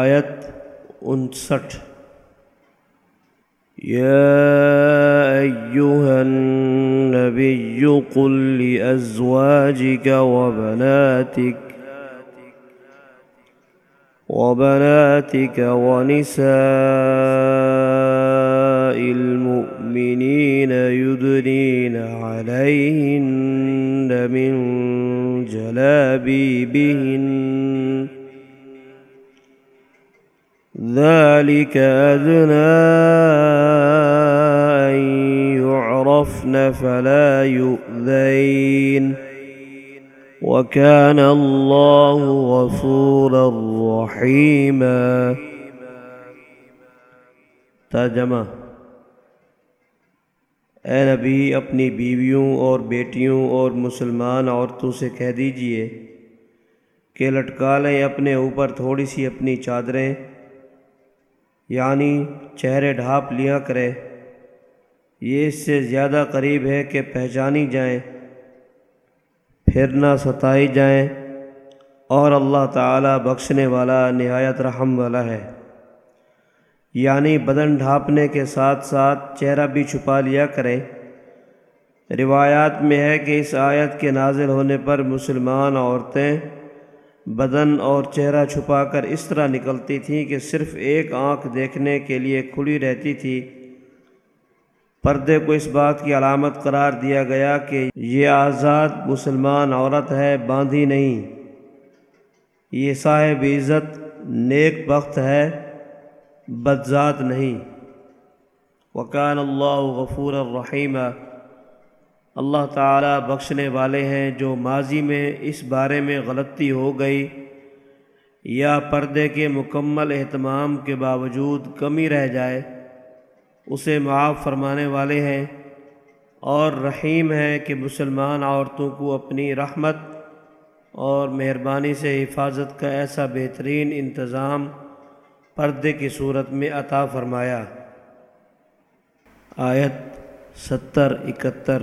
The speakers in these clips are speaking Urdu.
آیت انسٹھ۔ يا أيها النبي قل لأزواجك وبناتك وبناتك ونساء المؤمنين يدنين عليهن من جلابيبهن ذلك أدنى أن يعرفن فلا يؤذين وكان الله غفورا رحيما ترجمہ اے نبی، اپنی بیویوں اور بیٹیوں اور مسلمان عورتوں سے کہہ دیجیے کہ لٹکا لیں اپنے اوپر تھوڑی سی اپنی چادریں یعنی چہرے ڈھانپ لیا کرے۔ یہ اس سے زیادہ قریب ہے کہ پہچانی جائیں، پھر نہ ستائی جائیں، اور اللہ تعالیٰ بخشنے والا نہایت رحم والا ہے۔ یعنی بدن ڈھانپنے کے ساتھ ساتھ چہرہ بھی چھپا لیا کریں۔ روایات میں ہے کہ اس آیت کے نازل ہونے پر مسلمان عورتیں بدن اور چہرہ چھپا کر اس طرح نکلتی تھیں کہ صرف ایک آنکھ دیکھنے کے لیے کھلی رہتی تھی۔ پردے کو اس بات کی علامت قرار دیا گیا کہ یہ آزاد مسلمان عورت ہے، باندھی نہیں۔ یہ صاحب عزت نیک بخت ہے بدذات نہیں۔ وکان اللہ غفور الرحیمہ اللہ تعالیٰ بخشنے والے ہیں جو ماضی میں اس بارے میں غلطی ہو گئی یا پردے کے مکمل اہتمام کے باوجود کمی رہ جائے، اسے معاف فرمانے والے ہیں اور رحیم ہے کہ مسلمان عورتوں کو اپنی رحمت اور مہربانی سے حفاظت کا ایسا بہترین انتظام پردے کی صورت میں عطا فرمایا۔ آیت ستر اکہتر۔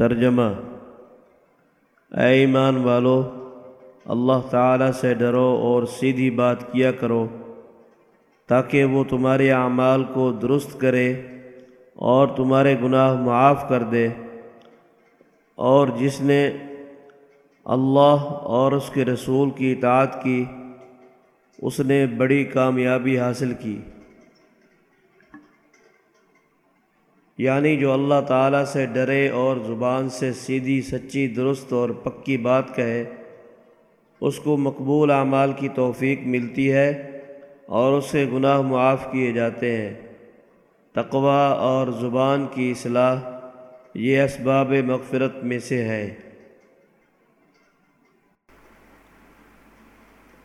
ترجمہ۔ اے ایمان والو، اللہ تعالیٰ سے ڈرو اور سیدھی بات کیا کرو، تاکہ وہ تمہارے اعمال کو درست کرے اور تمہارے گناہ معاف کر دے۔ اور جس نے اللہ اور اس کے رسول کی اطاعت کی، اس نے بڑی کامیابی حاصل کی۔ یعنی جو اللہ تعالیٰ سے ڈرے اور زبان سے سیدھی، سچی، درست اور پکی بات کہے، اس کو مقبول اعمال کی توفیق ملتی ہے اور اس سے گناہ معاف کیے جاتے ہیں۔ تقوی اور زبان کی اصلاح یہ اسباب مغفرت میں سے ہے۔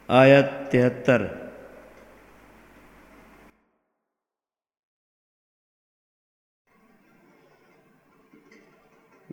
آیت تہتر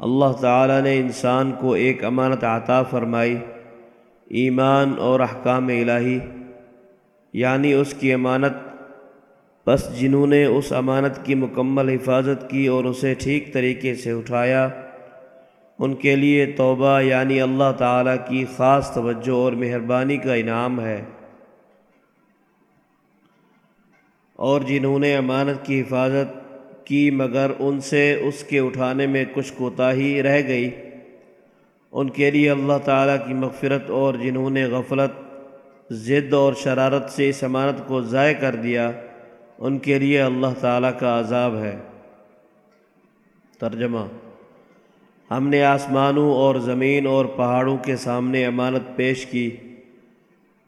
اللہ تعالیٰ نے انسان کو ایک امانت عطا فرمائی، ایمان اور احکام الہی یعنی اس کی امانت۔ بس جنہوں نے اس امانت کی مکمل حفاظت کی اور اسے ٹھیک طریقے سے اٹھایا، ان کے لیے توبہ یعنی اللہ تعالیٰ کی خاص توجہ اور مہربانی کا انعام ہے۔ اور جنہوں نے امانت کی حفاظت کی مگر ان سے اس کے اٹھانے میں کچھ کوتاہی رہ گئی۔ ان کے لیے اللہ تعالیٰ کی مغفرت اور جنہوں نے غفلت، ضد اور شرارت سے اس امانت کو ضائع کر دیا، ان کے لیے اللہ تعالیٰ کا عذاب ہے۔ ترجمہ ہم نے آسمانوں اور زمین اور پہاڑوں کے سامنے امانت پیش کی،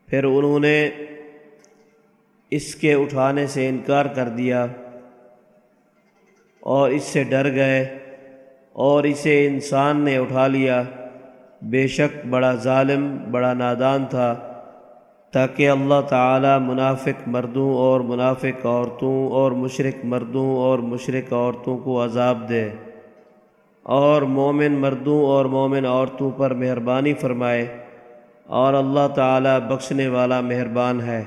پھر انہوں نے اس کے اٹھانے سے انکار کر دیا۔ اور اس سے ڈر گئے اور اسے انسان نے اٹھا لیا۔ بے شک بڑا ظالم، بڑا نادان تھا، تاکہ اللہ تعالی منافق مردوں اور منافق عورتوں اور مشرق مردوں اور مشرق عورتوں کو عذاب دے۔ اور مومن مردوں اور مومن عورتوں پر مہربانی فرمائے۔ اور اللہ تعالی بخشنے والا مہربان ہے۔